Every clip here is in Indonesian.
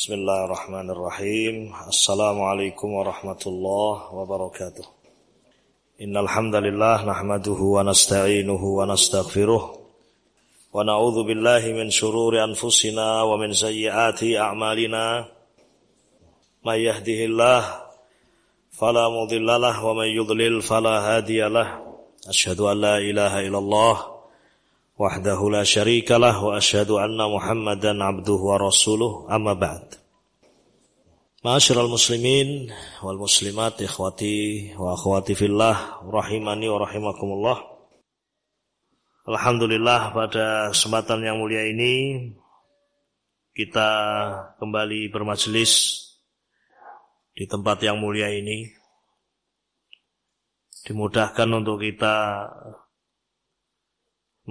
Bismillahirrahmanirrahim. Assalamualaikum warahmatullahi wabarakatuh. Innal hamdalillah nahmaduhu wa nasta'inuhu wa nastaghfiruh wa na'udzu billahi min shururi anfusina wa min sayyiati a'malina. May yahdihillah fala mudhillalah wa may yudlil fala hadiyalah. Asyhadu an la ilaha illallah وحده لا شريك له وأشهد أن محمدا عبده ورسوله أما بعد معاشر المسلمين والمسلمات إخوتي وأخواتي في الله رحمني ورحمكم الله Alhamdulillah pada kesempatan yang mulia ini kita kembali bermajelis di tempat yang mulia ini dimudahkan untuk kita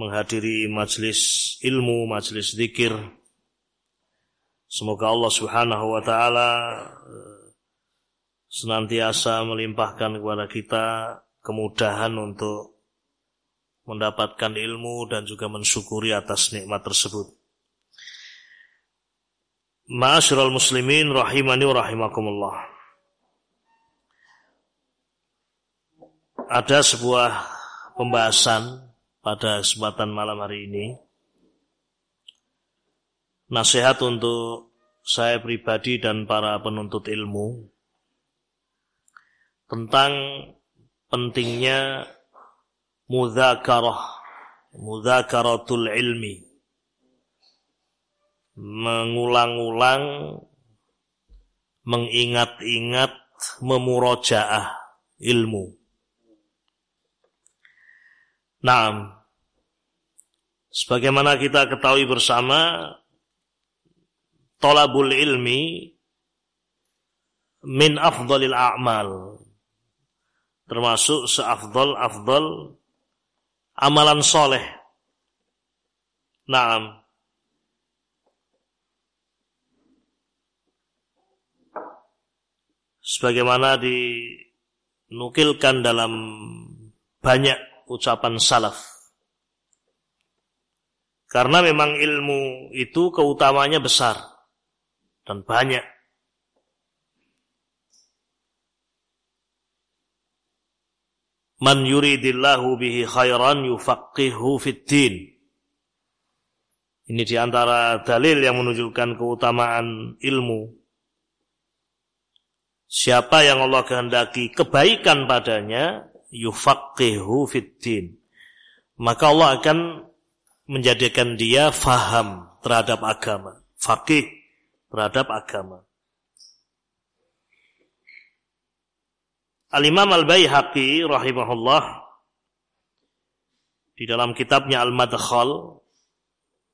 menghadiri majlis ilmu, majlis zikir. Semoga Allah Subhanahu wa taala eh, senantiasa melimpahkan kepada kita kemudahan untuk mendapatkan ilmu dan juga mensyukuri atas nikmat tersebut. Ma'asyiral muslimin rahimani wa rahimakumullah. Ada sebuah pembahasan pada kesempatan malam hari ini. Nasihat untuk saya pribadi dan para penuntut ilmu tentang pentingnya mudzakarah, mudzakaratul ilmi. Mengulang-ulang, mengingat-ingat, memurojaah ilmu. Nah, sebagaimana kita ketahui bersama, tolabul ilmi min afdalil a'mal. Termasuk seafdal-afdal amalan soleh. Naam. Sebagaimana dinukilkan dalam banyak ucapan salaf. Karena memang ilmu itu keutamanya besar dan banyak. Man yuridillahu bihi khairan yufaqihu fid din. Ini di antara dalil yang menunjukkan keutamaan ilmu. Siapa yang Allah kehendaki kebaikan padanya, yufaqihu fiddin. Maka Allah akan menjadikan dia faham terhadap agama, faqih terhadap agama. Al-Imam Al-Baihaqi rahimahullah di dalam kitabnya Al-Madkhal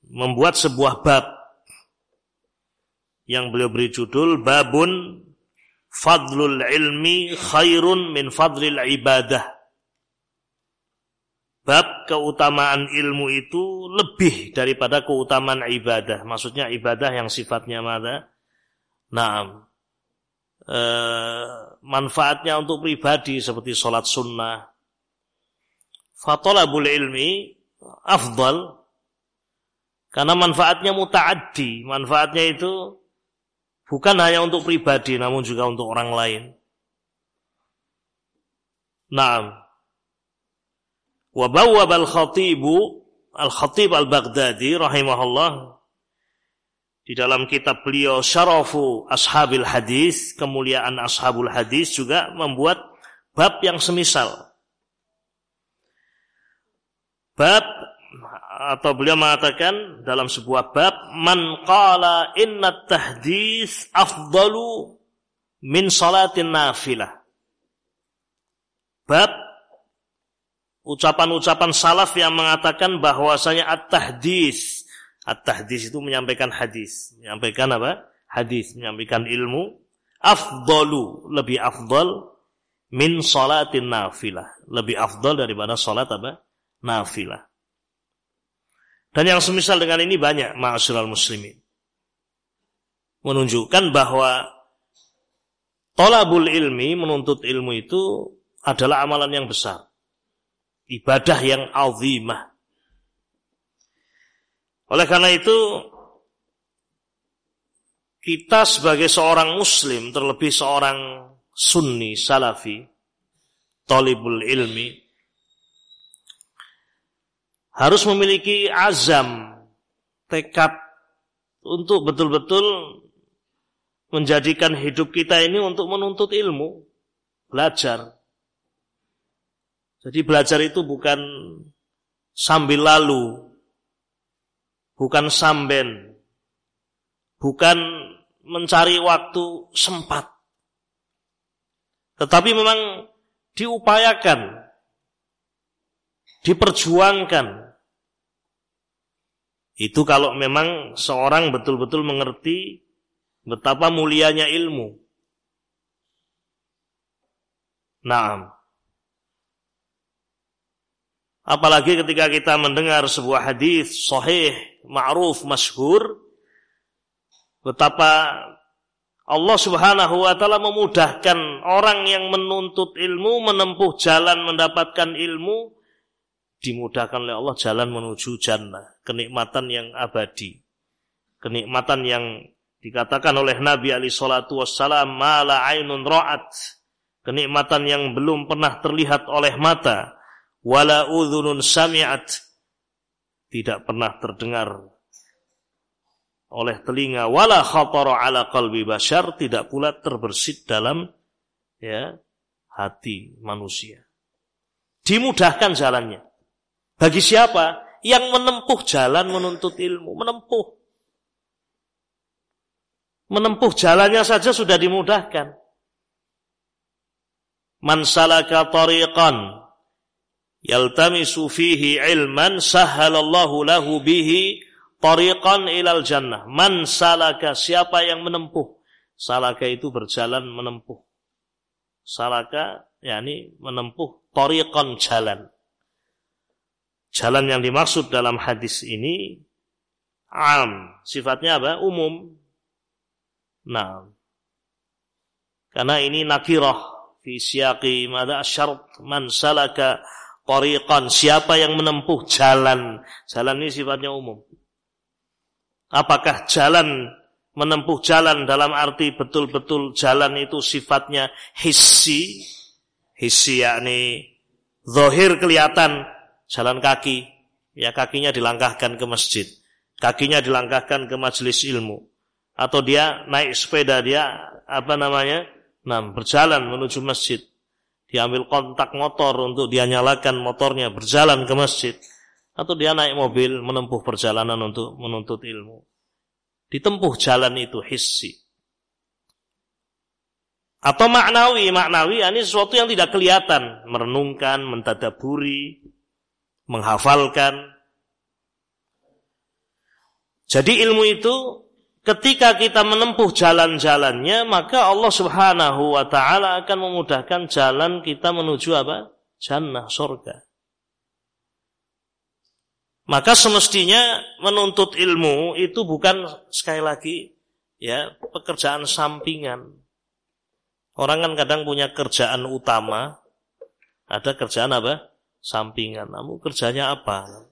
membuat sebuah bab yang beliau beri judul babun fadlul ilmi khairun min fadlil ibadah. Bab keutamaan ilmu itu lebih daripada keutamaan ibadah. Maksudnya ibadah yang sifatnya mana? Nah, e, manfaatnya untuk pribadi seperti sholat sunnah. Fatolabul ilmi afdal karena manfaatnya mutaaddi. Manfaatnya itu Bukan hanya untuk pribadi namun juga untuk orang lain. Naam. Wa al-khatibu Al-Khatib Al-Baghdadi rahimahullah di dalam kitab beliau Syarafu Ashabil Hadis, kemuliaan Ashabul Hadis juga membuat bab yang semisal. Bab atau beliau mengatakan dalam sebuah bab man qala inna tahdis afdalu min salatin nafilah. Bab ucapan-ucapan salaf yang mengatakan bahwasanya at-tahdis at-tahdis itu menyampaikan hadis, menyampaikan apa? Hadis, menyampaikan ilmu afdalu, lebih afdal min salatin nafilah, lebih afdal daripada salat apa? Nafilah. Dan yang semisal dengan ini banyak ma'asyiral muslimin. Menunjukkan bahwa tolabul ilmi, menuntut ilmu itu adalah amalan yang besar. Ibadah yang azimah. Oleh karena itu, kita sebagai seorang muslim, terlebih seorang sunni, salafi, tolibul ilmi, harus memiliki azam, tekad untuk betul-betul menjadikan hidup kita ini untuk menuntut ilmu, belajar. Jadi belajar itu bukan sambil lalu, bukan samben, bukan mencari waktu sempat. Tetapi memang diupayakan, diperjuangkan. Itu kalau memang seorang betul-betul mengerti betapa mulianya ilmu. Nah, apalagi ketika kita mendengar sebuah hadis sahih, ma'ruf, masyhur Betapa Allah Subhanahu wa taala memudahkan orang yang menuntut ilmu menempuh jalan mendapatkan ilmu dimudahkan oleh Allah jalan menuju jannah, kenikmatan yang abadi. Kenikmatan yang dikatakan oleh Nabi Ali salatu wassalam mala ainun ra'at. Kenikmatan yang belum pernah terlihat oleh mata, wala udhunun sami'at. Tidak pernah terdengar oleh telinga wala khatara ala qalbi bashar tidak pula terbersit dalam ya hati manusia. Dimudahkan jalannya. Bagi siapa yang menempuh jalan menuntut ilmu, menempuh menempuh jalannya saja sudah dimudahkan. Man salaka tariqan yaltamisu fihi ilman sahhalallahu lahu bihi tariqan ilal jannah. Man salaka siapa yang menempuh. Salaka itu berjalan menempuh. Salaka yakni menempuh tariqan jalan. Jalan yang dimaksud dalam hadis ini am, sifatnya apa? Umum. Nah, karena ini nakirah fi siyaqi madha syarat man salaka tariqan siapa yang menempuh jalan. Jalan ini sifatnya umum. Apakah jalan menempuh jalan dalam arti betul-betul jalan itu sifatnya hissi, hissi yakni zohir kelihatan jalan kaki, ya kakinya dilangkahkan ke masjid, kakinya dilangkahkan ke majelis ilmu, atau dia naik sepeda dia apa namanya, nah berjalan menuju masjid, diambil kontak motor untuk dia nyalakan motornya berjalan ke masjid. Atau dia naik mobil menempuh perjalanan untuk menuntut ilmu. Ditempuh jalan itu hissi. Atau maknawi, maknawi ini sesuatu yang tidak kelihatan, merenungkan, mentadaburi, menghafalkan. Jadi ilmu itu ketika kita menempuh jalan-jalannya, maka Allah Subhanahu wa taala akan memudahkan jalan kita menuju apa? Jannah, surga. Maka semestinya menuntut ilmu itu bukan sekali lagi ya pekerjaan sampingan. Orang kan kadang punya kerjaan utama, ada kerjaan apa? Sampingan. Namun kerjanya apa?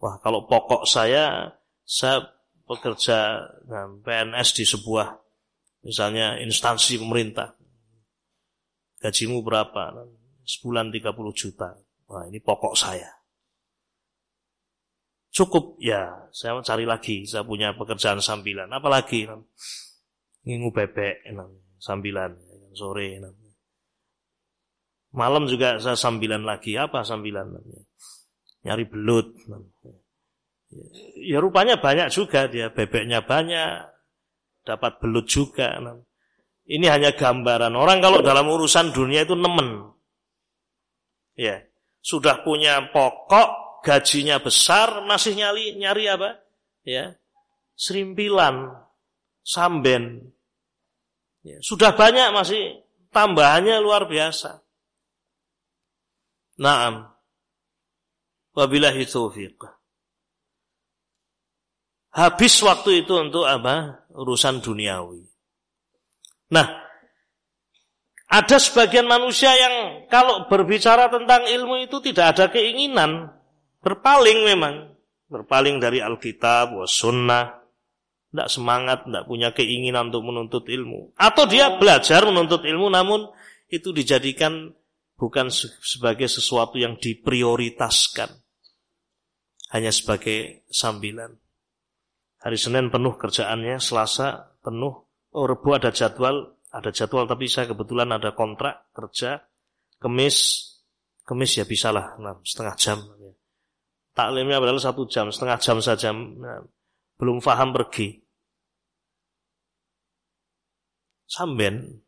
Wah, kalau pokok saya saya bekerja nah, PNS di sebuah misalnya instansi pemerintah. Gajimu berapa? Sebulan 30 juta. Wah, ini pokok saya cukup ya saya cari lagi saya punya pekerjaan sambilan apalagi ngingu bebek sambilan sore malam juga saya sambilan lagi apa sambilan nyari belut ya rupanya banyak juga dia bebeknya banyak dapat belut juga ini hanya gambaran orang kalau dalam urusan dunia itu nemen ya sudah punya pokok gajinya besar masih nyari nyari apa? Ya. Serimpilan, samben. Ya, sudah banyak masih tambahannya luar biasa. Naam. Wabillahi taufiq. Habis waktu itu untuk apa? Urusan duniawi. Nah, ada sebagian manusia yang kalau berbicara tentang ilmu itu tidak ada keinginan Berpaling memang. Berpaling dari Alkitab, sunnah. tidak semangat, tidak punya keinginan untuk menuntut ilmu. Atau dia belajar menuntut ilmu namun itu dijadikan bukan sebagai sesuatu yang diprioritaskan. Hanya sebagai sambilan. Hari Senin penuh kerjaannya, Selasa penuh, oh Rebu ada jadwal, ada jadwal tapi saya kebetulan ada kontrak kerja, Kemis, Kemis ya bisalah, nah, setengah jam. Taklimnya padahal satu jam, setengah jam saja, nah, belum paham pergi. samben.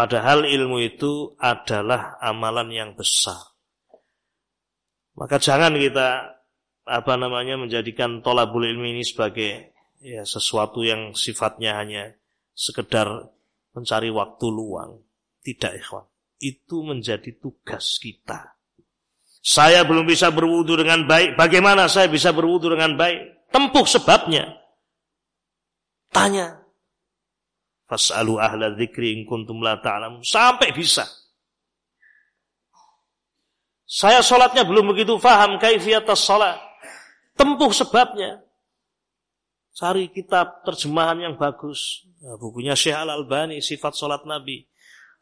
Padahal ilmu itu adalah amalan yang besar. Maka jangan kita apa namanya menjadikan tolabul ilmi ini sebagai ya sesuatu yang sifatnya hanya sekedar mencari waktu luang. Tidak, ikhwan. Itu menjadi tugas kita. Saya belum bisa berwudu dengan baik. Bagaimana saya bisa berwudu dengan baik? Tempuh sebabnya. Tanya Fas'alu ahla dzikri in kuntum la ta'lamun. Sampai bisa. Saya sholatnya belum begitu faham kaifiyatas sholat. Tempuh sebabnya. Cari kitab terjemahan yang bagus. Nah, bukunya Syekh Al-Albani, Sifat Sholat Nabi.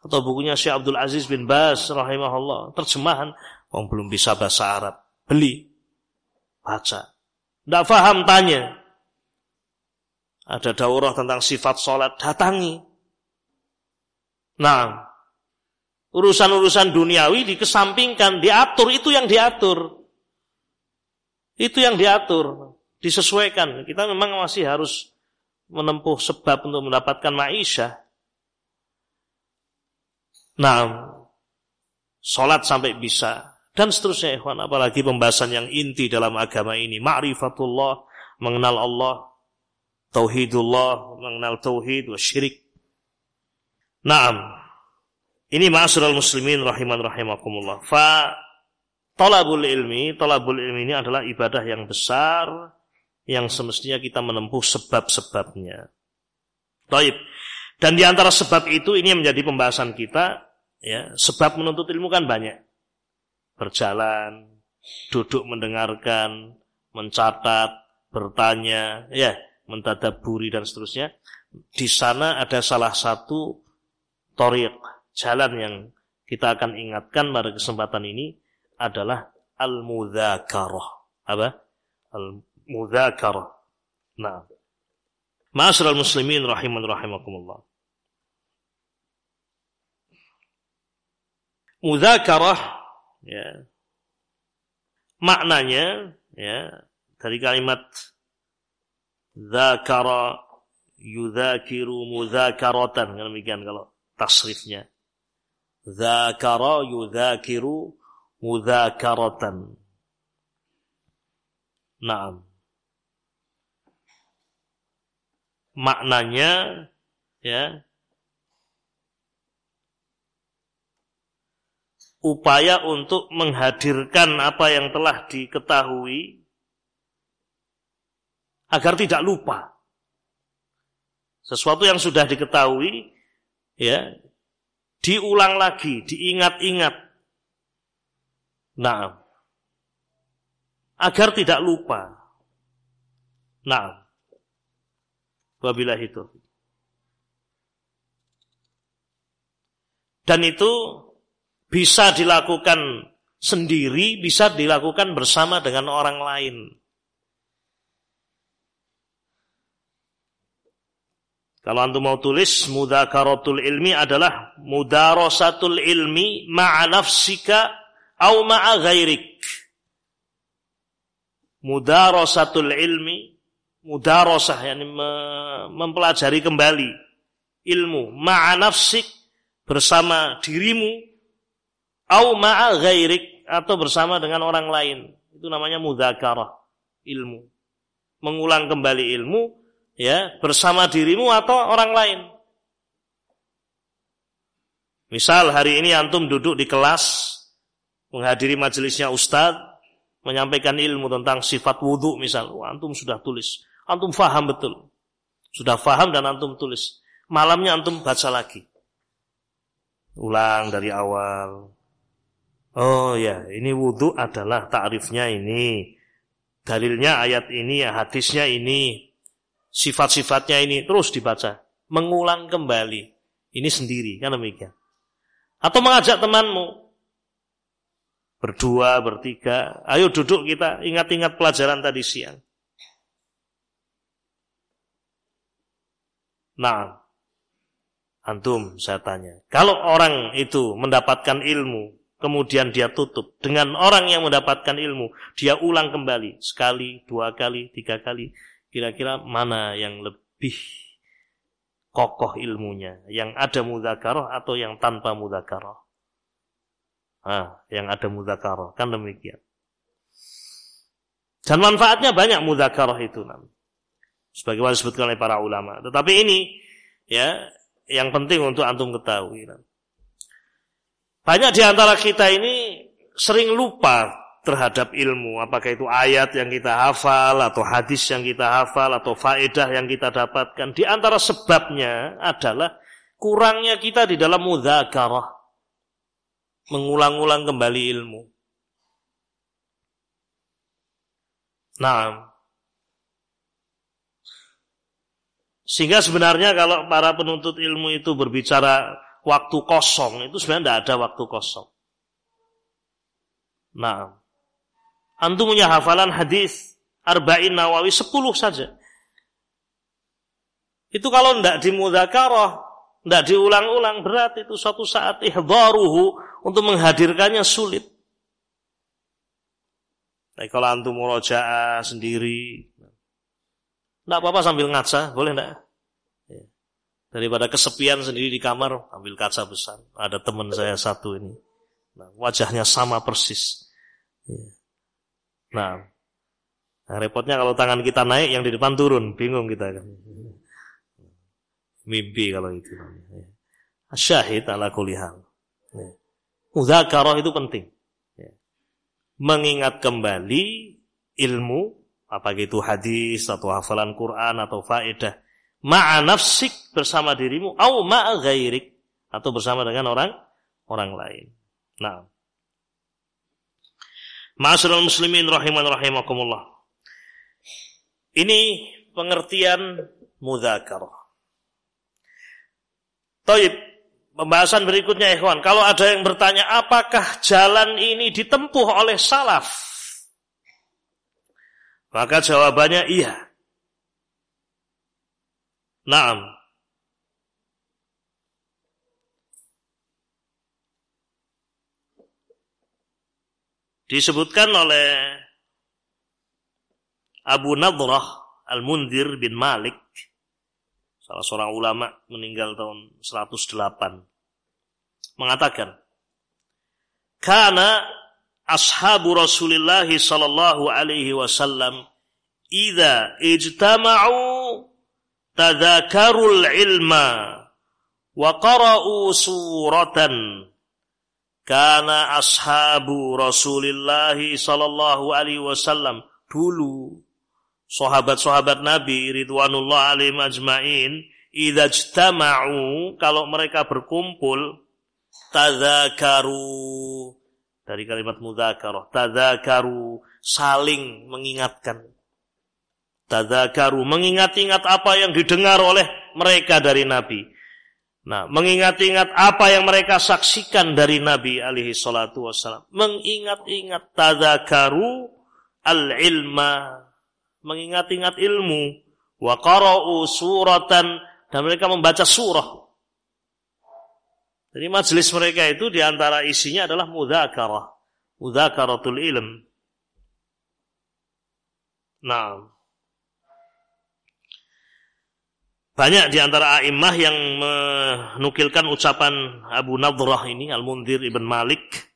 Atau bukunya Syekh Abdul Aziz bin Bas, rahimahullah. Terjemahan. Orang belum bisa bahasa Arab. Beli. Baca. Tidak faham, tanya ada daurah tentang sifat sholat, datangi. Nah, urusan-urusan duniawi dikesampingkan, diatur, itu yang diatur. Itu yang diatur, disesuaikan. Kita memang masih harus menempuh sebab untuk mendapatkan maisha. Nah, sholat sampai bisa. Dan seterusnya, ikhwan. Apalagi pembahasan yang inti dalam agama ini. Ma'rifatullah, mengenal Allah, tauhidullah, mengenal tauhid wa syirik. Naam. Ini ma'asyiral muslimin rahiman rahimakumullah. Fa talabul ilmi, talabul ilmi ini adalah ibadah yang besar yang semestinya kita menempuh sebab-sebabnya. Taib. Dan di antara sebab itu ini yang menjadi pembahasan kita, ya, sebab menuntut ilmu kan banyak. Berjalan, duduk mendengarkan, mencatat, bertanya, ya, mentadaburi dan seterusnya. Di sana ada salah satu toriq, jalan yang kita akan ingatkan pada kesempatan ini adalah al-mudzakarah. Apa? Al-mudzakarah. Nah. Ma'asyiral muslimin rahiman rahimakumullah. Mudzakarah ya. Maknanya ya dari kalimat Zakara yudzakiru mudzakaratan. Demikian kalau tasrifnya. Zakara yudzakiru mudzakaratan. Naam. Maknanya ya upaya untuk menghadirkan apa yang telah diketahui agar tidak lupa. Sesuatu yang sudah diketahui ya diulang lagi, diingat-ingat. Nah, agar tidak lupa. Nah, wabillahi itu. Dan itu bisa dilakukan sendiri, bisa dilakukan bersama dengan orang lain. Kalau antum mau tulis mudakaratul ilmi adalah mudarasatul ilmi ma'a nafsika au ma'a ghairik. Mudarasatul ilmi mudarasah yakni mempelajari kembali ilmu ma'a nafsik bersama dirimu au ma'a ghairik atau bersama dengan orang lain. Itu namanya mudzakarah ilmu. Mengulang kembali ilmu ya bersama dirimu atau orang lain. Misal hari ini antum duduk di kelas menghadiri majelisnya ustadz menyampaikan ilmu tentang sifat wudhu misal, Wah, antum sudah tulis, antum faham betul, sudah faham dan antum tulis. Malamnya antum baca lagi, ulang dari awal. Oh ya, ini wudhu adalah ta'rifnya ini. dalilnya ayat ini, ya hadisnya ini, sifat-sifatnya ini, terus dibaca. Mengulang kembali. Ini sendiri, kan demikian. Atau mengajak temanmu, berdua, bertiga, ayo duduk kita, ingat-ingat pelajaran tadi siang. Nah, antum saya tanya, kalau orang itu mendapatkan ilmu, kemudian dia tutup dengan orang yang mendapatkan ilmu, dia ulang kembali sekali, dua kali, tiga kali, kira-kira mana yang lebih kokoh ilmunya, yang ada mudzakarah atau yang tanpa mudzakarah? Ah, yang ada mudzakarah, kan demikian. Dan manfaatnya banyak mudzakarah itu nanti sebagaimana disebutkan oleh para ulama. Tetapi ini ya yang penting untuk antum ketahui. Banyak di antara kita ini sering lupa terhadap ilmu, apakah itu ayat yang kita hafal atau hadis yang kita hafal atau faedah yang kita dapatkan. Di antara sebabnya adalah kurangnya kita di dalam mudzakarah. Mengulang-ulang kembali ilmu. Nah, Sehingga sebenarnya kalau para penuntut ilmu itu berbicara waktu kosong, itu sebenarnya tidak ada waktu kosong. Nah, antum punya hafalan hadis Arba'in Nawawi 10 saja. Itu kalau tidak dimudzakarah, tidak diulang-ulang berat itu suatu saat ihdharuhu untuk menghadirkannya sulit. Nah, kalau antum murojaah sendiri, tidak apa-apa sambil ngaca, boleh tidak? Ya. Daripada kesepian sendiri di kamar, ambil kaca besar. Ada teman saya satu ini. Nah, wajahnya sama persis. Ya. Nah, nah, repotnya kalau tangan kita naik, yang di depan turun. Bingung kita kan. Mimpi kalau itu. Ya. Syahid ala kulihal. Mudhakarah itu penting. Mengingat kembali ilmu apakah itu hadis atau hafalan Quran atau faedah ma'a nafsik bersama dirimu au ma'a ghairik atau bersama dengan orang orang lain. Nah. Ma'asyiral muslimin rahiman rahimakumullah. Ini pengertian mudzakarah. Taib, pembahasan berikutnya ikhwan. Kalau ada yang bertanya apakah jalan ini ditempuh oleh salaf? Maka jawabannya iya. Naam. Disebutkan oleh Abu Nadrah Al-Mundir bin Malik salah seorang ulama meninggal tahun 108 mengatakan karena ashabu Rasulullah sallallahu alaihi wasallam idza ijtama'u tadzakarul ilma wa qara'u suratan kana ashabu Rasulullah sallallahu alaihi wasallam. Dulu sahabat-sahabat Nabi ridwanullah alaihim ajmain idza ijtama'u kalau mereka berkumpul tadzakaru dari kalimat mudzakarah tadzakaru saling mengingatkan. Tadzakaru mengingat-ingat apa yang didengar oleh mereka dari nabi nah mengingat-ingat apa yang mereka saksikan dari nabi alaihi salatu wasalam mengingat-ingat tadzakaru al ilma mengingat-ingat ilmu wa qara'u suratan dan mereka membaca surah jadi majelis mereka itu di antara isinya adalah mudhakarah. Mudhakaratul ilm. Nah. Banyak di antara a'immah yang menukilkan ucapan Abu Nadrah ini, Al-Mundir Ibn Malik.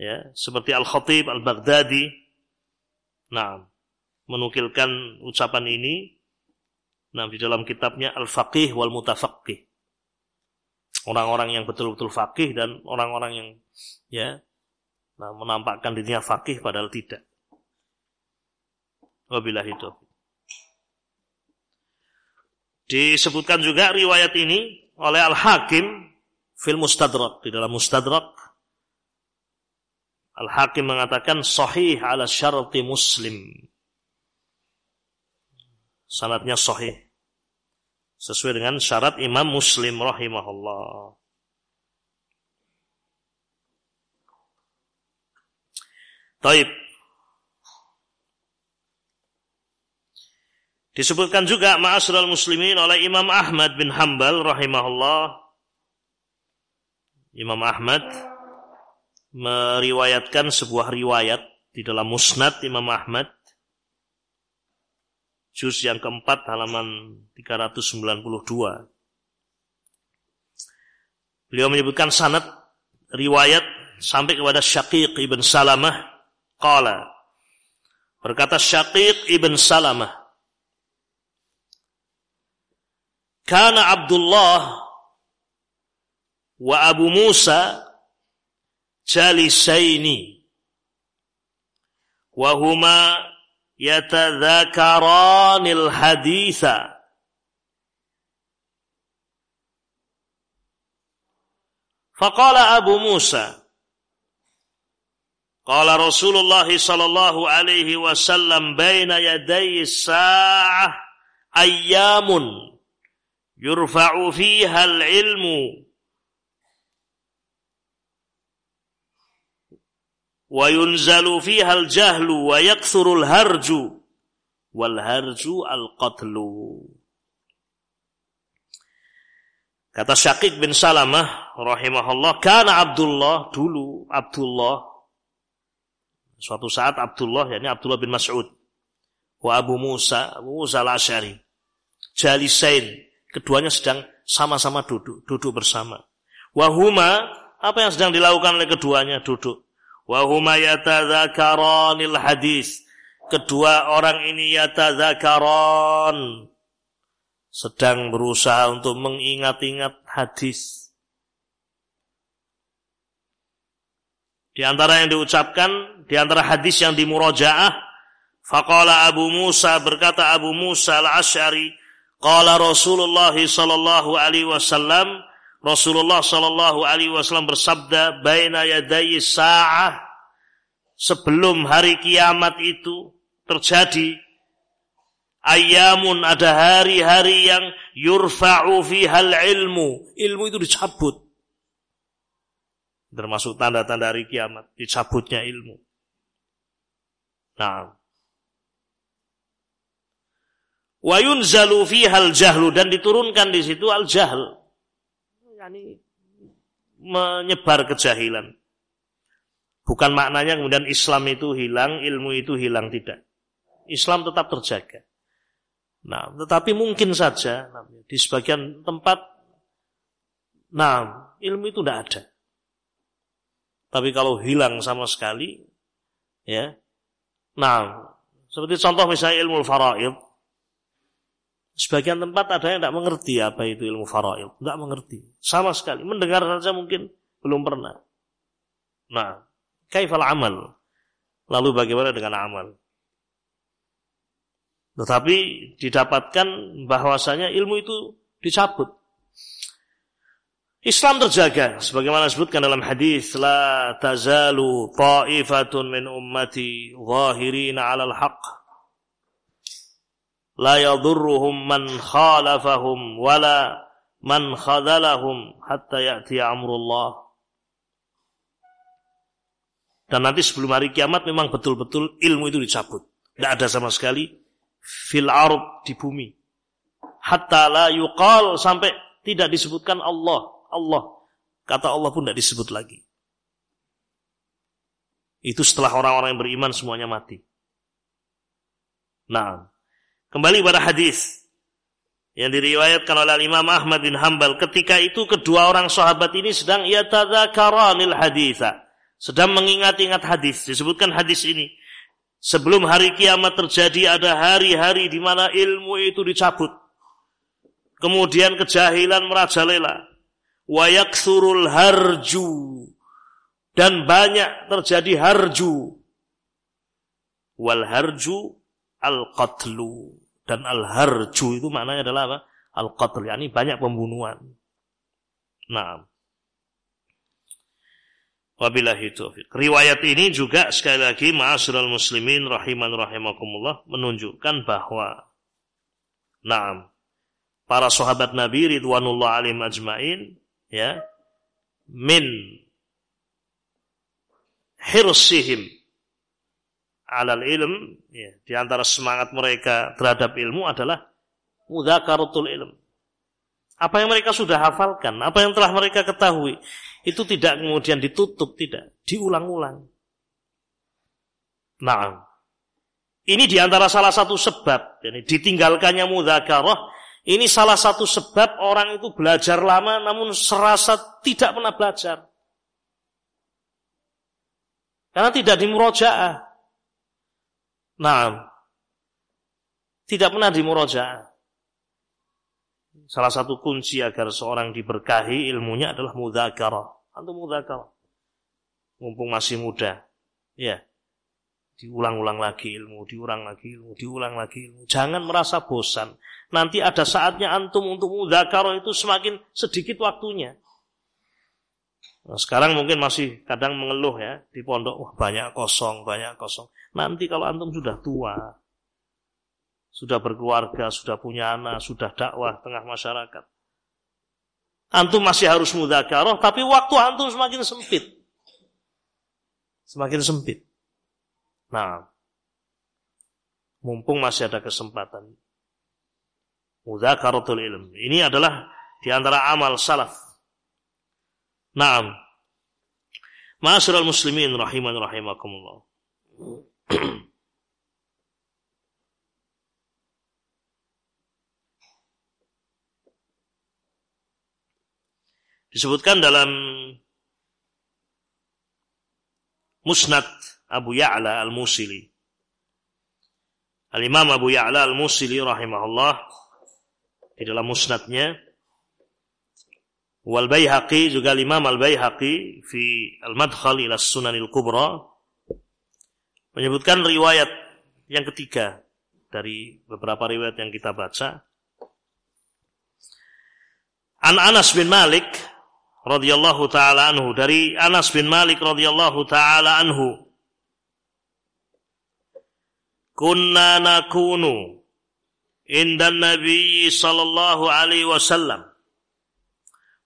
Ya, seperti Al-Khatib Al-Baghdadi. Nah, menukilkan ucapan ini nah di dalam kitabnya Al-Faqih wal Mutafaqih orang-orang yang betul-betul fakih dan orang-orang yang ya nah, menampakkan dirinya fakih padahal tidak. Wabillahi itu. Disebutkan juga riwayat ini oleh Al-Hakim fil Mustadrak di dalam Mustadrak Al-Hakim mengatakan sahih ala syarti Muslim. sanatnya sahih. Sesuai dengan syarat Imam Muslim rahimahullah. Taib. Disebutkan juga ma'asral muslimin oleh Imam Ahmad bin Hambal rahimahullah. Imam Ahmad meriwayatkan sebuah riwayat di dalam Musnad Imam Ahmad juz yang keempat halaman 392. Beliau menyebutkan sanad riwayat sampai kepada Syaqiq ibn Salamah qala berkata Syaqiq ibn Salamah كان عبد الله وأبو موسى جالسين وهما يتذاكران الحديث. فقال أبو موسى قال رسول الله صلى الله عليه وسلم بين يدي الساعة أيام. yurfa'u fiha al-ilmu wa yunzalu fiha al-jahlu wa yakthuru al-harju wal harju al-qatlu Kata Syakik bin Salamah rahimahullah, karena Abdullah dulu, Abdullah. Suatu saat Abdullah yakni Abdullah bin Mas'ud wa Abu Musa, Abu Musa Al-Asy'ari jalisain keduanya sedang sama-sama duduk, duduk bersama. Wahuma, apa yang sedang dilakukan oleh keduanya duduk. Wahuma yatadzakaranil hadis. Kedua orang ini yatadzakaran. Sedang berusaha untuk mengingat-ingat hadis. Di antara yang diucapkan, di antara hadis yang dimurojaah, faqala Abu Musa berkata Abu Musa al-Asy'ari, Qala Rasulullah sallallahu alaihi wasallam Rasulullah sallallahu alaihi wasallam bersabda baina yadayi sa'ah sebelum hari kiamat itu terjadi ayamun ada hari-hari yang yurfa'u fihal ilmu ilmu itu dicabut. Termasuk tanda-tanda hari kiamat dicabutnya ilmu. Nah Wa yunzalu fihal jahlu dan diturunkan di situ al jahl. Yani menyebar kejahilan. Bukan maknanya kemudian Islam itu hilang, ilmu itu hilang tidak. Islam tetap terjaga. Nah, tetapi mungkin saja di sebagian tempat nah, ilmu itu tidak ada. Tapi kalau hilang sama sekali ya. Nah, seperti contoh misalnya ilmu faraid Sebagian tempat ada yang tidak mengerti apa itu ilmu faraid, tidak mengerti sama sekali. Mendengar saja mungkin belum pernah. Nah, kaifal amal? Lalu bagaimana dengan amal? Tetapi didapatkan bahwasanya ilmu itu dicabut. Islam terjaga sebagaimana disebutkan dalam hadis la tazalu ta'ifatun min ummati zahirina 'alal haqq la yadurruhum man khalafahum wala man khadalahum hatta ya'ti amrullah. Dan nanti sebelum hari kiamat memang betul-betul ilmu itu dicabut. Tidak ada sama sekali fil ard di bumi. Hatta la yuqal sampai tidak disebutkan Allah. Allah. Kata Allah pun tidak disebut lagi. Itu setelah orang-orang yang beriman semuanya mati. Nah, Kembali pada hadis yang diriwayatkan oleh Imam Ahmad bin Hambal. Ketika itu kedua orang sahabat ini sedang yatadzakaranil haditha. Sedang mengingat-ingat hadis. Disebutkan hadis ini. Sebelum hari kiamat terjadi ada hari-hari di mana ilmu itu dicabut. Kemudian kejahilan merajalela. Wayaksurul harju. Dan banyak terjadi harju. Wal harju al-qatlu dan al-harju itu maknanya adalah apa? Al-qatl, yakni banyak pembunuhan. Nah. Wabillahi taufiq. Riwayat ini juga sekali lagi ma'asyiral muslimin rahiman rahimakumullah menunjukkan bahwa Naam. Para sahabat Nabi ridwanullah alim ajmain ya min hirsihim alal ilm ya, di antara semangat mereka terhadap ilmu adalah mudzakaratul ilm. Apa yang mereka sudah hafalkan, apa yang telah mereka ketahui, itu tidak kemudian ditutup, tidak, diulang-ulang. Nah, ini di antara salah satu sebab, yani ditinggalkannya mudzakarah, ini salah satu sebab orang itu belajar lama namun serasa tidak pernah belajar. Karena tidak dimurojaah. Nah, tidak pernah dimurojaah. Salah satu kunci agar seorang diberkahi ilmunya adalah mudzakarah. Antum mudzakarah. Mumpung masih muda. Ya. Diulang-ulang lagi ilmu, diulang lagi ilmu, diulang lagi ilmu. Jangan merasa bosan. Nanti ada saatnya antum untuk mudzakarah itu semakin sedikit waktunya. Nah, sekarang mungkin masih kadang mengeluh ya di pondok, wah banyak kosong, banyak kosong. Nanti kalau antum sudah tua, sudah berkeluarga, sudah punya anak, sudah dakwah tengah masyarakat. Antum masih harus mudzakarah, tapi waktu antum semakin sempit. Semakin sempit. Nah, mumpung masih ada kesempatan. Mudzakaratul ilm. Ini adalah di antara amal salaf. Naam. Ma'asyiral muslimin rahiman rahimakumullah. Disebutkan dalam Musnad Abu Ya'la Al-Musili. Al-Imam Abu Ya'la Al-Musili rahimahullah di dalam musnadnya wal Baihaqi juga Imam Al-Baihaqi fi Al-Madkhal ila Sunanil Kubra menyebutkan riwayat yang ketiga dari beberapa riwayat yang kita baca. An Anas bin Malik radhiyallahu taala anhu dari Anas bin Malik radhiyallahu taala anhu kunna nakunu inda nabi sallallahu alaihi wasallam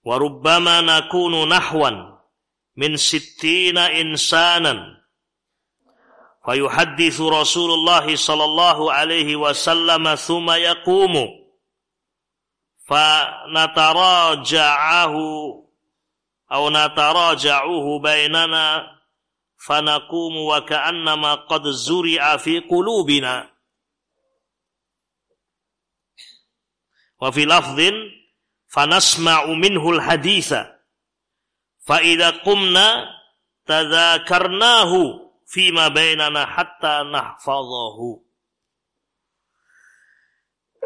rubbama nakunu nahwan min sittina insanan فيحدث رسول الله صلى الله عليه وسلم ثم يقوم فنتراجعه أو نتراجعه بيننا فنقوم وكأنما قد زرع في قلوبنا. وفي لفظ fanasma'u minhul haditha. Fa idza qumna tadzakarnahu fima bainana hatta nahfadhahu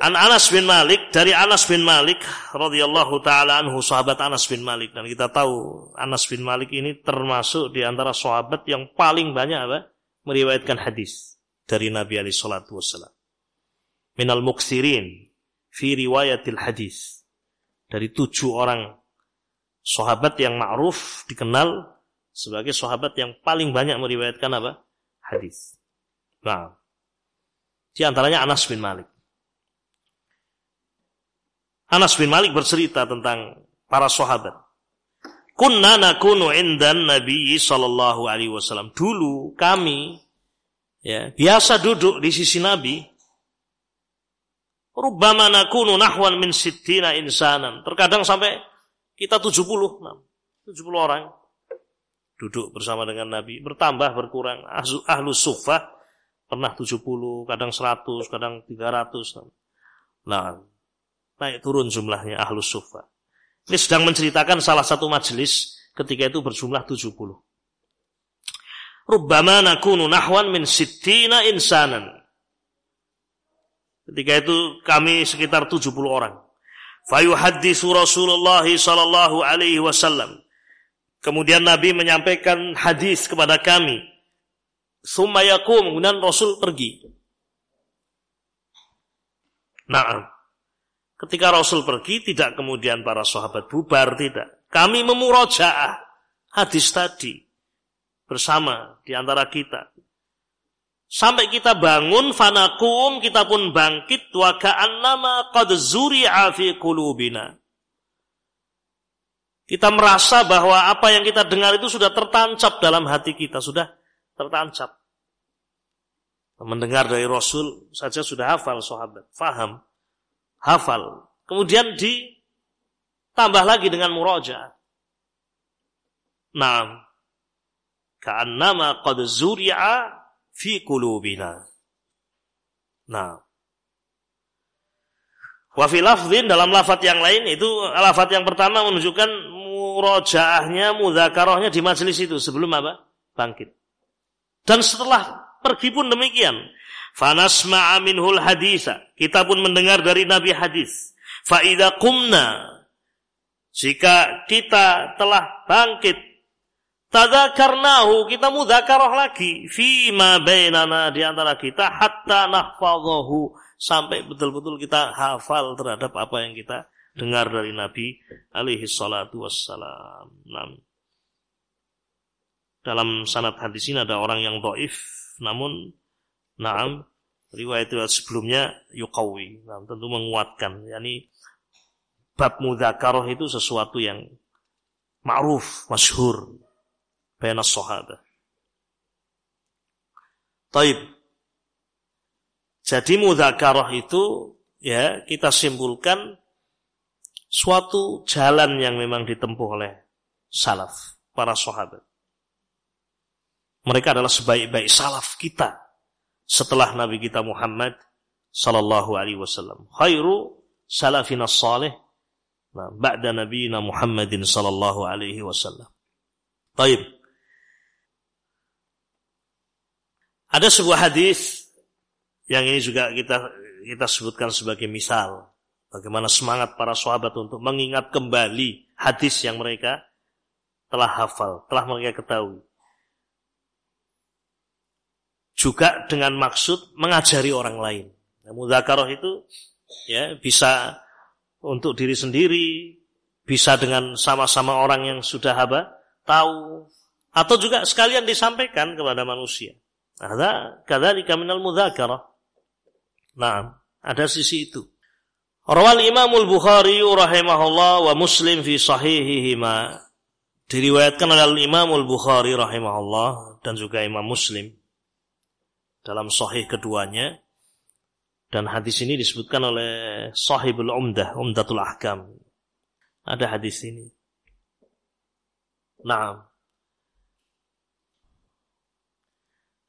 An Anas bin Malik dari Anas bin Malik radhiyallahu taala anhu sahabat Anas bin Malik. Dan kita tahu Anas bin Malik ini termasuk di antara sahabat yang paling banyak apa? Meriwayatkan hadis dari Nabi alaihi salatu wasallam minal muksirin fi riwayatil hadis. Dari tujuh orang sahabat yang ma'ruf dikenal sebagai sahabat yang paling banyak meriwayatkan apa? hadis. Nah, di antaranya Anas bin Malik. Anas bin Malik bercerita tentang para sahabat. Kunna nakunu indan Nabi sallallahu alaihi wasallam. Dulu kami ya, biasa duduk di sisi Nabi. Rubbama nakunu nahwan min sittina insanan. Terkadang sampai kita 70, 70 orang duduk bersama dengan Nabi. Bertambah, berkurang. Ahlu sufah pernah 70, kadang 100, kadang 300. Nah, naik turun jumlahnya ahlus sufa. Ini sedang menceritakan salah satu majelis ketika itu berjumlah 70. Rubbama nakunu nahwan min sittina insanan. Ketika itu kami sekitar 70 orang. Fayuhaddisu Rasulullah sallallahu alaihi wasallam. Kemudian Nabi menyampaikan hadis kepada kami. Summa yakum, kemudian Rasul pergi. Nah, Ketika Rasul pergi, tidak kemudian para sahabat bubar, tidak. Kami memurojaah hadis tadi bersama di antara kita. Sampai kita bangun, fanakum, kita pun bangkit, wa ka'annama qad zuri'a fi qulubina. Kita merasa bahwa apa yang kita dengar itu sudah tertancap dalam hati kita, sudah tertancap. Mendengar dari Rasul saja sudah hafal sahabat, faham, hafal. Kemudian ditambah lagi dengan muraja. Nah, ka'annama qad zuri'a fi qulubina. Nah. Wa fi lafdhin dalam lafat yang lain itu lafat yang pertama menunjukkan murojaahnya, mudzakarahnya di majelis itu sebelum apa? Bangkit. Dan setelah pergi pun demikian. Fanasma'a minhul hadisa. Kita pun mendengar dari Nabi hadis. Fa idza qumna jika kita telah bangkit Tadzakarnahu kita mudzakarah lagi. Fima bainana di antara kita hatta nahfadhahu sampai betul-betul kita hafal terhadap apa yang kita dengar dari Nabi alaihi salatu wassalam. Nah, dalam sanad hadis ini ada orang yang doif namun naam riwayat-riwayat sebelumnya yukawi nah, tentu menguatkan. Yakni bab mudzakarah itu sesuatu yang ma'ruf masyhur baina sahabat. Taib. Jadi mudzakarah itu ya kita simpulkan suatu jalan yang memang ditempuh oleh salaf, para sahabat. Mereka adalah sebaik-baik salaf kita setelah Nabi kita Muhammad sallallahu alaihi wasallam. Khairu salafina salih nah, ba'da nabiyina Muhammadin sallallahu alaihi wasallam. Taib. Ada sebuah hadis yang ini juga kita kita sebutkan sebagai misal bagaimana semangat para sahabat untuk mengingat kembali hadis yang mereka telah hafal, telah mereka ketahui. Juga dengan maksud mengajari orang lain. Nah, mudzakarah itu ya bisa untuk diri sendiri, bisa dengan sama-sama orang yang sudah haba tahu atau juga sekalian disampaikan kepada manusia. Ada kadzalika minal mudzakarah. Nah, ada sisi itu. Rawal Imam Al-Bukhari rahimahullah wa Muslim fi sahihihima. Diriwayatkan oleh Imam Al-Bukhari rahimahullah dan juga Imam Muslim dalam sahih keduanya. Dan hadis ini disebutkan oleh Sahibul Umdah, Umdatul Ahkam. Ada hadis ini. Nah,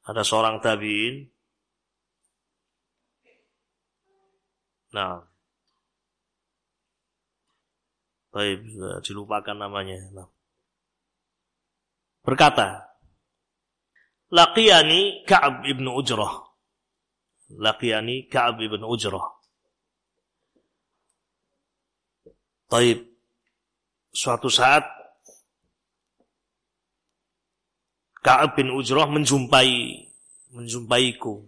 Ada seorang tabiin. Nah. Baik, dilupakan namanya. Nah. Berkata, Laqiyani Ka'ab ibn Ujrah. Laqiyani Ka'ab ibn Ujrah. Taib. Suatu saat Ka'ab bin Ujrah menjumpai menjumpaiku.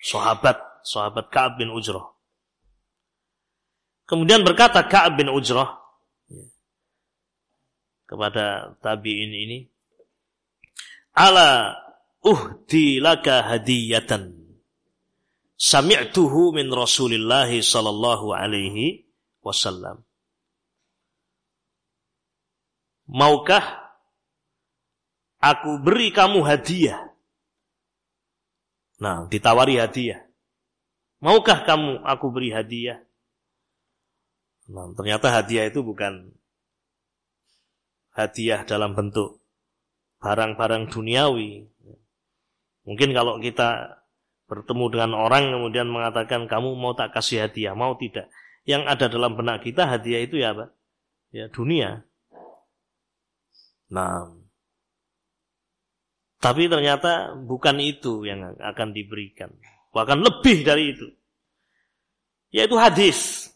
Sahabat, sahabat Ka'ab bin Ujrah. Kemudian berkata Ka'ab bin Ujrah kepada tabi'in ini, "Ala uhdi laka hadiyatan." Sami'tuhu min Rasulillah sallallahu alaihi wasallam. Maukah aku beri kamu hadiah. Nah, ditawari hadiah. Maukah kamu aku beri hadiah? Nah, ternyata hadiah itu bukan hadiah dalam bentuk barang-barang duniawi. Mungkin kalau kita bertemu dengan orang kemudian mengatakan kamu mau tak kasih hadiah, mau tidak. Yang ada dalam benak kita hadiah itu ya apa? Ya dunia. Nah, tapi ternyata bukan itu yang akan diberikan. Bahkan lebih dari itu. Yaitu hadis.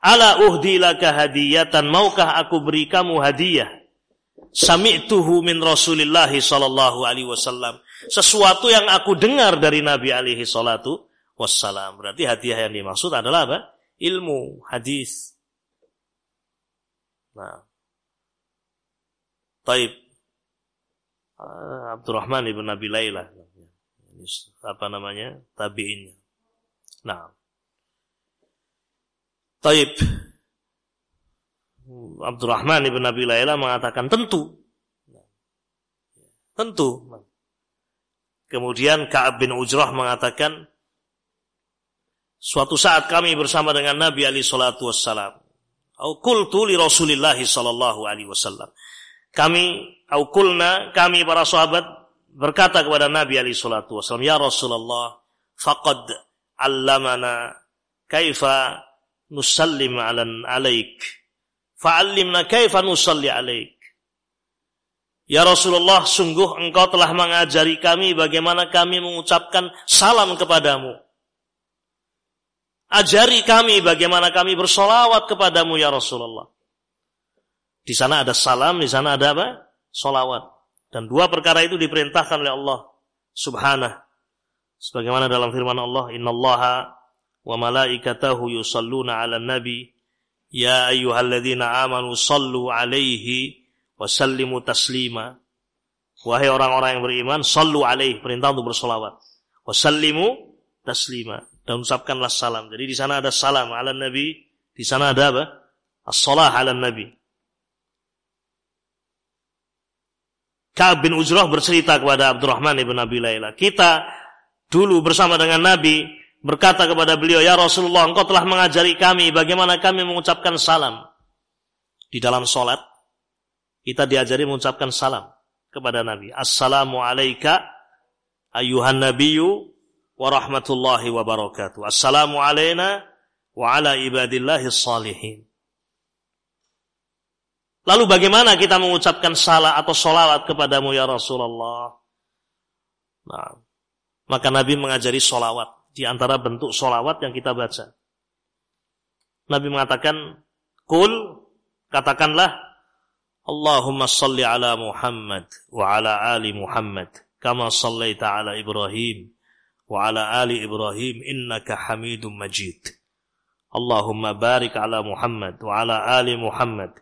Ala uhdi laka hadiyatan. Maukah aku beri kamu hadiah? Sami'tuhu min Rasulillahi sallallahu alaihi wasallam. Sesuatu yang aku dengar dari Nabi alaihi salatu wassalam. Berarti hadiah yang dimaksud adalah apa? Ilmu, hadis. Nah. Taib Abdurrahman ibn Nabi Layla. Apa namanya? Tabi'innya. Nah. Taib. Abdurrahman ibn Nabi Layla mengatakan tentu. Tentu. Kemudian Ka'ab bin Ujrah mengatakan suatu saat kami bersama dengan Nabi Ali salatu wassalam. Au qultu li Rasulillah sallallahu alaihi wasallam. Kami au kulna kami para sahabat berkata kepada Nabi Ali salatu wassalam, "Ya Rasulullah, faqad allamana kaifa nusallim ala alaik. Fa'allimna kaifa nusalli alaik." Ya Rasulullah, sungguh engkau telah mengajari kami bagaimana kami mengucapkan salam kepadamu. Ajari kami bagaimana kami bersolawat kepadamu ya Rasulullah. Di sana ada salam, di sana ada apa? Solawat. Dan dua perkara itu diperintahkan oleh Allah subhanahu. Sebagaimana dalam firman Allah, Inna Allaha wa malaikatahu yusalluna ala nabi, Ya ayyuhalladzina amanu sallu alaihi wasallimu taslima. Wahai orang-orang yang beriman, sallu alaih, perintah untuk bersolawat. Wasallimu taslima. Dan ucapkanlah salam. Jadi di sana ada salam ala Nabi, di sana ada apa? As-salah ala Nabi. Ka'ab bin Ujrah bercerita kepada Abdurrahman ibn Abi Layla. Kita dulu bersama dengan Nabi berkata kepada beliau, Ya Rasulullah, engkau telah mengajari kami bagaimana kami mengucapkan salam. Di dalam sholat, kita diajari mengucapkan salam kepada Nabi. Assalamu alayka ayuhan nabiyyu wa rahmatullahi wa barakatuh. Assalamu alayna wa ala ibadillahi salihin. Lalu bagaimana kita mengucapkan salah atau solawat kepadamu ya Rasulullah? Nah, maka Nabi mengajari solawat di antara bentuk solawat yang kita baca. Nabi mengatakan, Kul, katakanlah, Allahumma salli ala Muhammad wa ala ali Muhammad kama sallaita ala Ibrahim wa ala ali Ibrahim innaka Hamidum Majid. Allahumma barik ala Muhammad wa ala ali Muhammad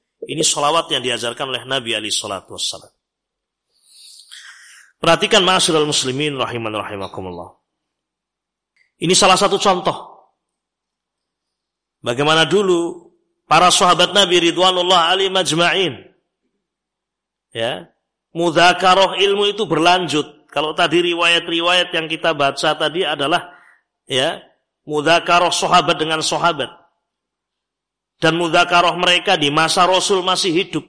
Ini salawat yang diajarkan oleh Nabi Ali salatu wassalam. Perhatikan ma'asyiral muslimin rahiman rahimakumullah. Ini salah satu contoh. Bagaimana dulu para sahabat Nabi Ridwanullah Ali majma'in ya mudzakarah ilmu itu berlanjut. Kalau tadi riwayat-riwayat yang kita baca tadi adalah ya mudzakarah sahabat dengan sahabat. Dan mudzakarah mereka di masa Rasul masih hidup.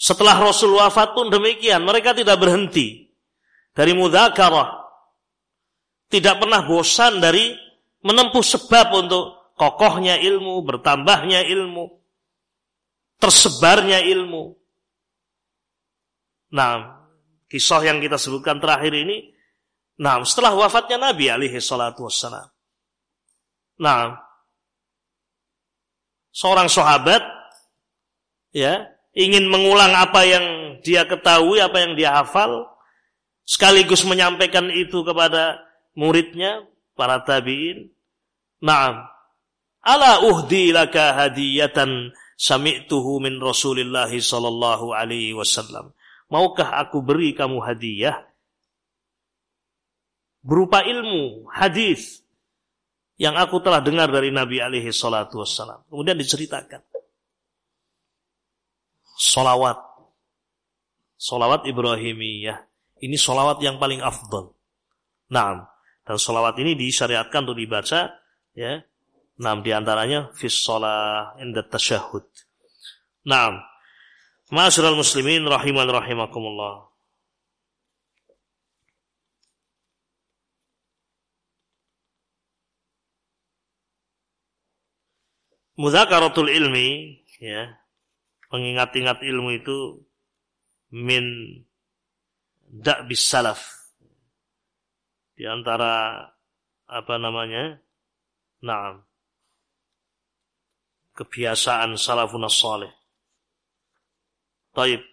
Setelah Rasul wafat pun demikian, mereka tidak berhenti dari mudzakarah. Tidak pernah bosan dari menempuh sebab untuk kokohnya ilmu, bertambahnya ilmu, tersebarnya ilmu. Nah, kisah yang kita sebutkan terakhir ini, nah setelah wafatnya Nabi alaihi salatu wassalam. Nah, seorang sahabat ya ingin mengulang apa yang dia ketahui, apa yang dia hafal, sekaligus menyampaikan itu kepada muridnya, para tabi'in. Naam. Ala uhdi laka hadiyatan sami'tuhu min Rasulillah sallallahu alaihi wasallam. Maukah aku beri kamu hadiah berupa ilmu hadis yang aku telah dengar dari Nabi alaihi salatu wassalam. Kemudian diceritakan. Solawat. Solawat Ibrahimiyah. Ini solawat yang paling afdal. Nah, dan solawat ini disyariatkan untuk dibaca ya. Nah, di antaranya fis sholah inda tasyahud. Nah, Ma'asyiral muslimin rahiman rahimakumullah. Muzakaratul ilmi ya, mengingat-ingat ilmu itu min da'bis salaf. Di antara apa namanya? Naam. Kebiasaan salafun salih. Taib.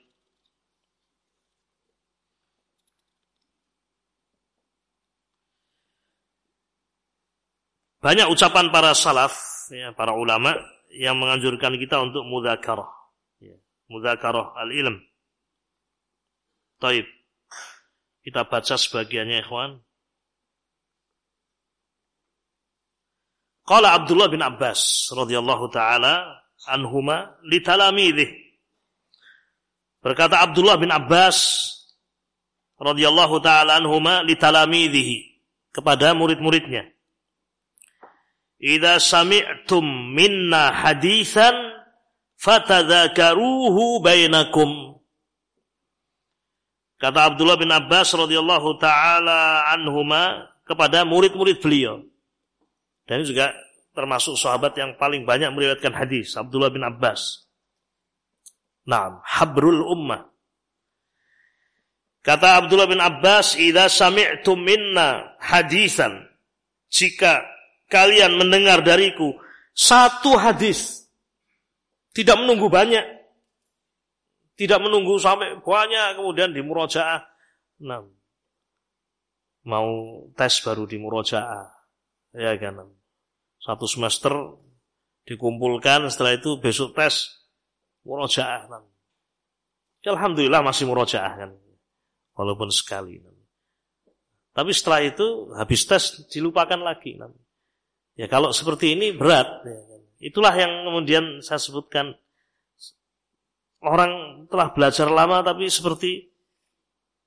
Banyak ucapan para salaf, ya, para ulama yang menganjurkan kita untuk mudzakarah. Ya, mudzakarah al-ilm. Taib. Kita baca sebagiannya, ikhwan. Qala Abdullah bin Abbas radhiyallahu taala anhuma li talamidih. Berkata Abdullah bin Abbas radhiyallahu taala anhuma li talamidhihi kepada murid-muridnya. Idza sami'tum minna hadithan fatadzakaruhu bainakum. Kata Abdullah bin Abbas radhiyallahu taala anhuma kepada murid-murid beliau. Dan juga termasuk sahabat yang paling banyak meriwayatkan hadis, Abdullah bin Abbas. Naam, habrul ummah. Kata Abdullah bin Abbas, "Idza sami'tum minna hadisan." Jika kalian mendengar dariku satu hadis. Tidak menunggu banyak. Tidak menunggu sampai banyak kemudian di murojaah. Nah, mau tes baru di murojaah. Ya kan. Satu semester dikumpulkan setelah itu besok tes murojaah. Nah. Alhamdulillah masih murojaah kan. Walaupun sekali. Tapi setelah itu habis tes dilupakan lagi. Nah. Ya kalau seperti ini berat. Ya kan. Itulah yang kemudian saya sebutkan. Orang telah belajar lama tapi seperti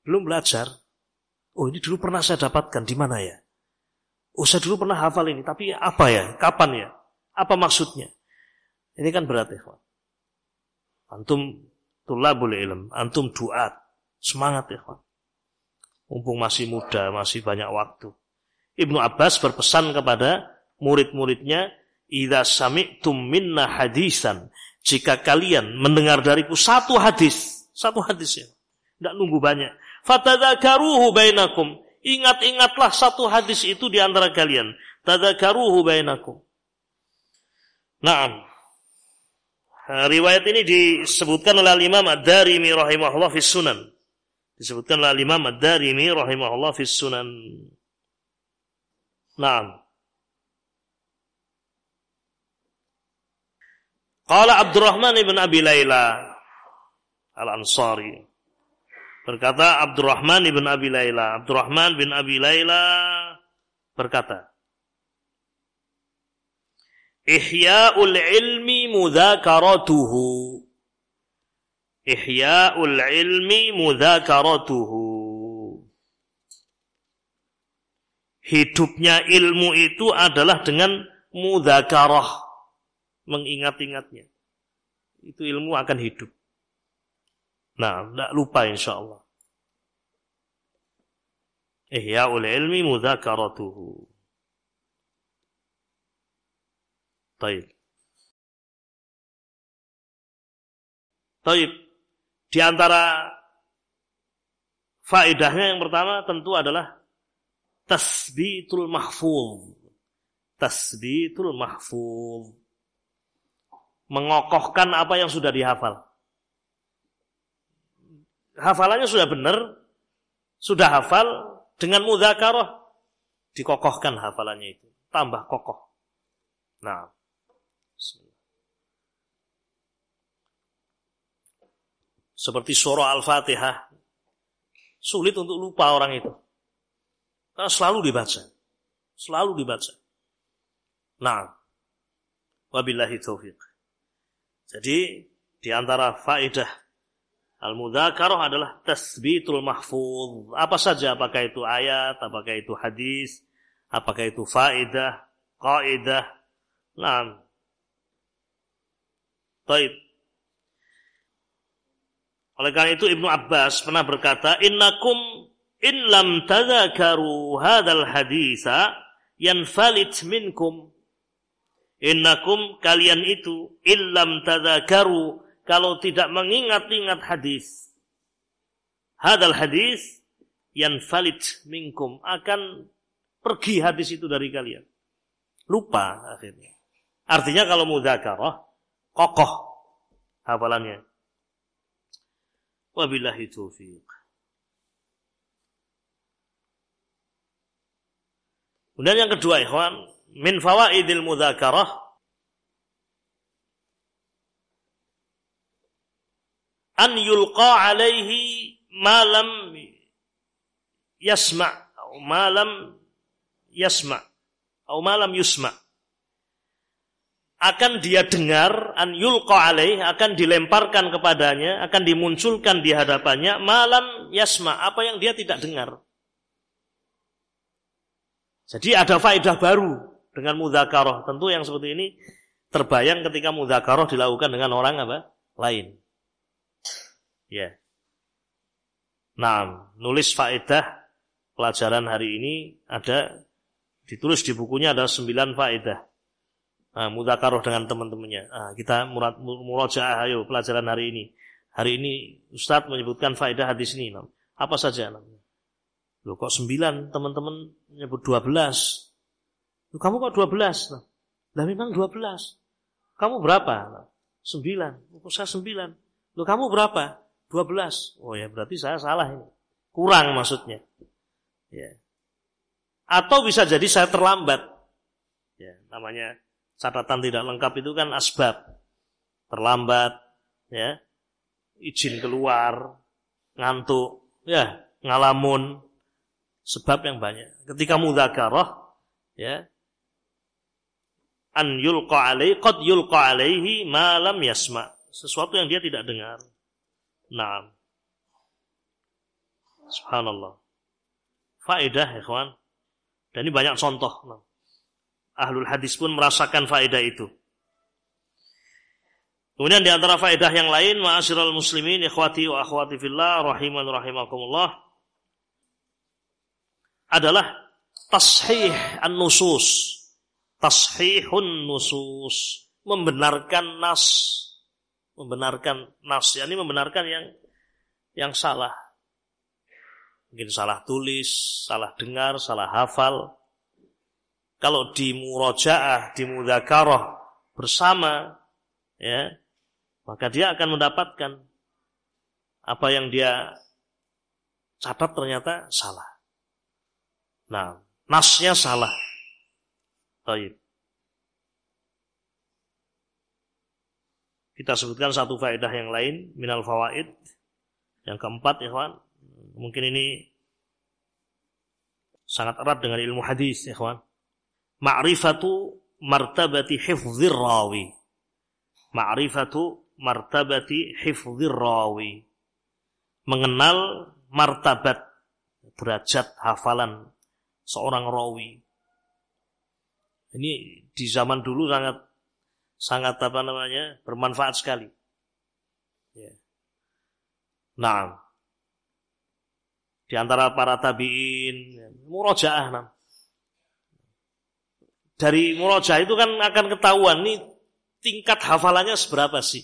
belum belajar. Oh ini dulu pernah saya dapatkan di mana ya? Oh saya dulu pernah hafal ini, tapi apa ya? Kapan ya? Apa maksudnya? Ini kan berat ya. Antum tulabul ilm, antum duat, semangat ya. Mumpung masih muda, masih banyak waktu. Ibnu Abbas berpesan kepada murid-muridnya, "Idza sami'tum minna hadisan." Jika kalian mendengar dariku satu hadis, satu hadis ya. Tidak nunggu banyak. Fatadzakaruhu bainakum. Ingat-ingatlah satu hadis itu di antara kalian. Tadzakaruhu bainakum. Naam. Riwayat ini disebutkan oleh Imam Ad-Darimi rahimahullah fi sunan. Disebutkan oleh Imam Ad-Darimi rahimahullah fi sunan. Naam. Qala Abdurrahman ibn Abi Layla Al-Ansari. Berkata Abdurrahman ibn Abi Layla. Abdurrahman bin Abi Layla berkata. Ihya'ul ilmi mudhakaratuhu. Ihya'ul ilmi mudhakaratuhu. Hidupnya ilmu itu adalah dengan mudhakarah mengingat-ingatnya. Itu ilmu akan hidup. Nah, tidak lupa insya Allah. Ihya'ul ilmi mudhakaratuhu. Taib. Taib. Di antara faedahnya yang pertama tentu adalah tasbitul mahfuz. Tasbitul mahfuz mengokohkan apa yang sudah dihafal. Hafalannya sudah benar, sudah hafal dengan mudzakarah dikokohkan hafalannya itu, tambah kokoh. Nah, seperti surah Al-Fatihah, sulit untuk lupa orang itu. Karena selalu dibaca. Selalu dibaca. Nah, wabillahi taufiq. Jadi di antara faedah al-mudzakarah adalah tasbitul mahfuz. Apa saja apakah itu ayat, apakah itu hadis, apakah itu faedah, kaidah. Nah. Baik. Oleh karena itu Ibnu Abbas pernah berkata, "Innakum in lam tadzakaru hadzal haditsa yanfalit minkum." Innakum kalian itu illam tadzakaru kalau tidak mengingat-ingat hadis. Hadal hadis yang valid minkum akan pergi hadis itu dari kalian. Lupa akhirnya. Artinya kalau mudzakarah kokoh hafalannya. Wabillahi taufiq. Kemudian yang kedua, ikhwan, min fawaidil mudzakarah. An yulqa alaihi ma lam yasma' atau ma lam yasma' atau ma lam yusma' akan dia dengar an yulqa alaih akan dilemparkan kepadanya akan dimunculkan di hadapannya malam yasma apa yang dia tidak dengar. Jadi ada faedah baru dengan mudzakarah. Tentu yang seperti ini terbayang ketika mudzakarah dilakukan dengan orang apa? Lain. Ya. Nah, nulis faedah pelajaran hari ini ada ditulis di bukunya ada sembilan faedah. Nah, mudzakarah dengan teman-temannya. Nah, kita murad murojaah ayo pelajaran hari ini. Hari ini Ustadz menyebutkan faedah hadis ini. Apa saja namanya? Loh kok sembilan teman-teman nyebut dua belas. Loh kamu kok dua belas? Lah memang dua belas. Kamu berapa? Sembilan. Kok saya sembilan? Loh kamu berapa? Dua belas. Oh ya berarti saya salah ini. Kurang maksudnya. Ya. Atau bisa jadi saya terlambat. Ya, namanya catatan tidak lengkap itu kan asbab. Terlambat, ya. Izin keluar, ngantuk, ya, ngalamun, sebab yang banyak. Ketika mudzakarah ya an yulqa alaihi qad yulqa alaihi ma lam yasma. Sesuatu yang dia tidak dengar. Naam. Subhanallah. Faedah, ikhwan. Dan ini banyak contoh. Nah. Ahlul hadis pun merasakan faedah itu. Kemudian di antara faedah yang lain, ma'asyiral muslimin, ikhwati wa akhwati fillah, rahiman rahimakumullah adalah tashih an-nusus. Tashihun nusus. Membenarkan nas. Membenarkan nas. Yani membenarkan yang yang salah. Mungkin salah tulis, salah dengar, salah hafal. Kalau di murojaah, di mudhakarah bersama, ya, maka dia akan mendapatkan apa yang dia catat ternyata salah. Nah, nasnya salah. Baik. Kita sebutkan satu faedah yang lain minal fawaid. Yang keempat, ikhwan, mungkin ini sangat erat dengan ilmu hadis, ikhwan. Ma'rifatu martabati hifdzir rawi. Ma'rifatu martabati hifdzir rawi. Mengenal martabat derajat hafalan seorang rawi. Ini di zaman dulu sangat sangat apa namanya bermanfaat sekali. Ya. Nah, di antara para tabiin, murojaah nah. Dari murojaah itu kan akan ketahuan nih tingkat hafalannya seberapa sih.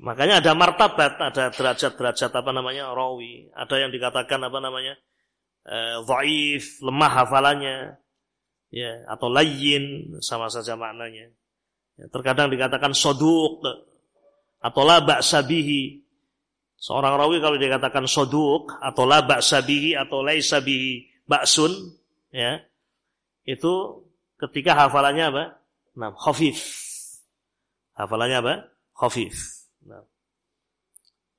Makanya ada martabat, ada derajat-derajat apa namanya rawi, ada yang dikatakan apa namanya dhaif, eh, lemah hafalannya, ya atau layin sama saja maknanya. Ya, terkadang dikatakan soduk atau la sabihi. Seorang rawi kalau dikatakan soduk atau la sabihi atau laisa bihi ba'sun, ya itu ketika hafalannya apa? Nah, khafif. Hafalannya apa? Khafif. Nah.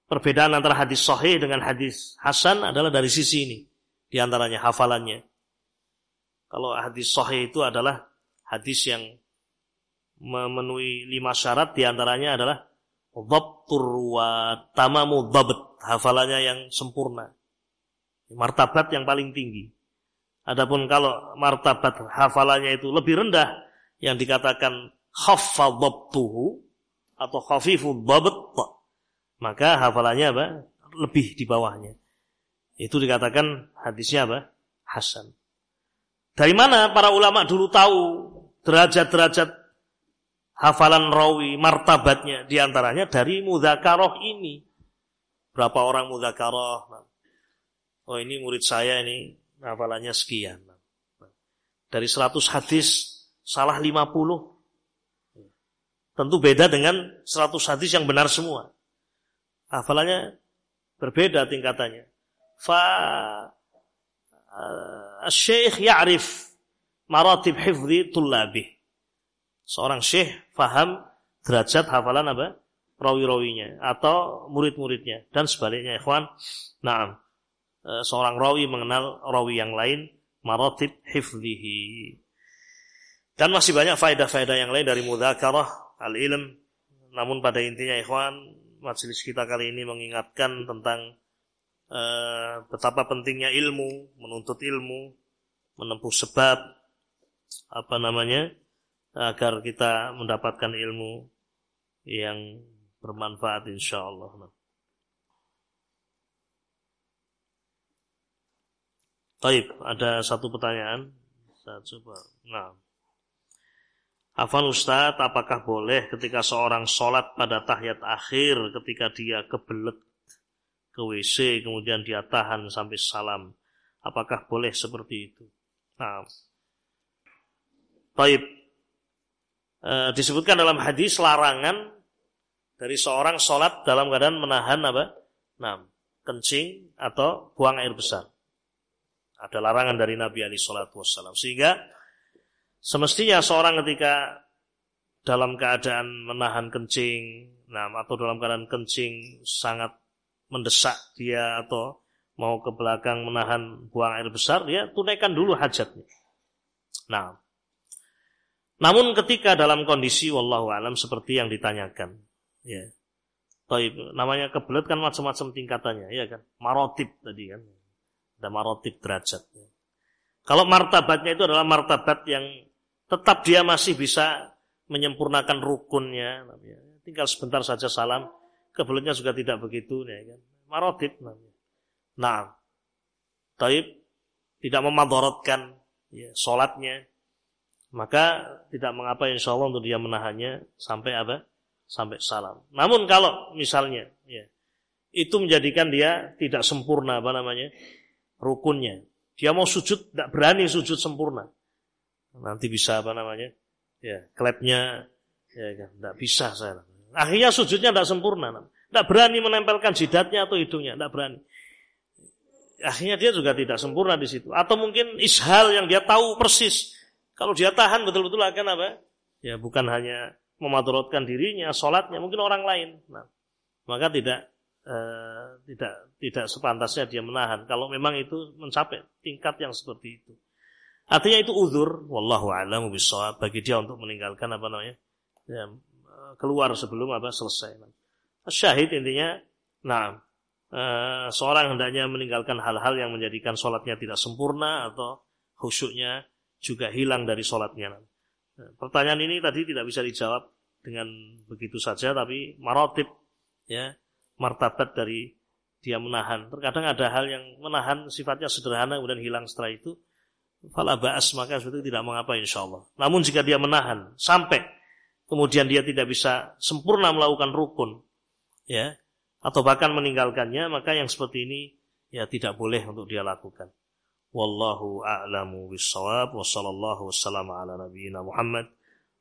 Perbedaan antara hadis sahih dengan hadis hasan adalah dari sisi ini di antaranya hafalannya. Kalau hadis sahih itu adalah hadis yang memenuhi lima syarat di antaranya adalah dhabtur wa tamamu dhabt, hafalannya yang sempurna. Martabat yang paling tinggi. Adapun kalau martabat hafalannya itu lebih rendah yang dikatakan khaffa dhabtuhu atau khafifu dhabt, maka hafalannya apa? lebih di bawahnya. Itu dikatakan hadisnya apa? Hasan. Dari mana para ulama dulu tahu derajat-derajat hafalan rawi, martabatnya di antaranya dari mudhakaroh ini. Berapa orang mudhakaroh? Oh ini murid saya ini hafalannya sekian. Dari 100 hadis salah 50. Tentu beda dengan 100 hadis yang benar semua. Hafalannya berbeda tingkatannya. Fa Syekh ya'rif maratib hifzi tullabih. Seorang syekh faham derajat hafalan apa? Rawi-rawinya atau murid-muridnya dan sebaliknya ikhwan. Nah, seorang rawi mengenal rawi yang lain maratib hifzihi. Dan masih banyak faedah-faedah yang lain dari mudzakarah al-ilm. Namun pada intinya ikhwan, majelis kita kali ini mengingatkan tentang uh, betapa pentingnya ilmu, menuntut ilmu, menempuh sebab apa namanya agar kita mendapatkan ilmu yang bermanfaat insyaallah. Baik, ada satu pertanyaan. Saya coba. Nah. Afan Ustadz, apakah boleh ketika seorang sholat pada tahiyat akhir ketika dia kebelet ke WC kemudian dia tahan sampai salam. Apakah boleh seperti itu? Nah. Baik. E, disebutkan dalam hadis larangan dari seorang sholat dalam keadaan menahan apa? Nah, kencing atau buang air besar. Ada larangan dari Nabi Ali Shallallahu Wasallam. Sehingga semestinya seorang ketika dalam keadaan menahan kencing, nah atau dalam keadaan kencing sangat mendesak dia atau mau ke belakang menahan buang air besar, dia tunaikan dulu hajatnya. Nah, namun ketika dalam kondisi wallahu alam seperti yang ditanyakan, ya. Taib, namanya kebelet kan macam-macam tingkatannya, ya kan? Marotip tadi kan. Ada marotib derajat. Kalau martabatnya itu adalah martabat yang tetap dia masih bisa menyempurnakan rukunnya. Tinggal sebentar saja salam. Kebeletnya juga tidak begitu. Ya kan? Marotib namanya. Nah, taib tidak memadorotkan ya, sholatnya. Maka tidak mengapa insya Allah untuk dia menahannya sampai apa? Sampai salam. Namun kalau misalnya ya, itu menjadikan dia tidak sempurna apa namanya? rukunnya. Dia mau sujud, tidak berani sujud sempurna. Nanti bisa apa namanya? Ya, klepnya, ya kan, tidak bisa saya. Akhirnya sujudnya tidak sempurna. Tidak berani menempelkan jidatnya atau hidungnya, tidak berani. Akhirnya dia juga tidak sempurna di situ. Atau mungkin ishal yang dia tahu persis. Kalau dia tahan betul-betul akan apa? Ya bukan hanya memadorotkan dirinya, sholatnya, mungkin orang lain. Nah, maka tidak Eh, tidak tidak sepantasnya dia menahan kalau memang itu mencapai tingkat yang seperti itu. Artinya itu uzur, wallahu a'lam bishawab bagi dia untuk meninggalkan apa namanya? Ya, keluar sebelum apa selesai. Syahid intinya nah seorang hendaknya meninggalkan hal-hal yang menjadikan sholatnya tidak sempurna atau khusyuknya juga hilang dari sholatnya. Nah, pertanyaan ini tadi tidak bisa dijawab dengan begitu saja, tapi marotip ya martabat dari dia menahan. Terkadang ada hal yang menahan sifatnya sederhana kemudian hilang setelah itu. Fala ba'as maka itu tidak mengapa insya Allah. Namun jika dia menahan sampai kemudian dia tidak bisa sempurna melakukan rukun, ya, atau bahkan meninggalkannya, maka yang seperti ini ya tidak boleh untuk dia lakukan. Wallahu a'lamu bissawab wa sallallahu wasallam ala nabiyyina Muhammad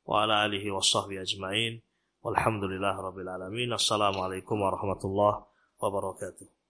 wa ala alihi wa ajma'in. Walhamdulillah Rabbil Alamin. Assalamualaikum warahmatullahi wabarakatuh.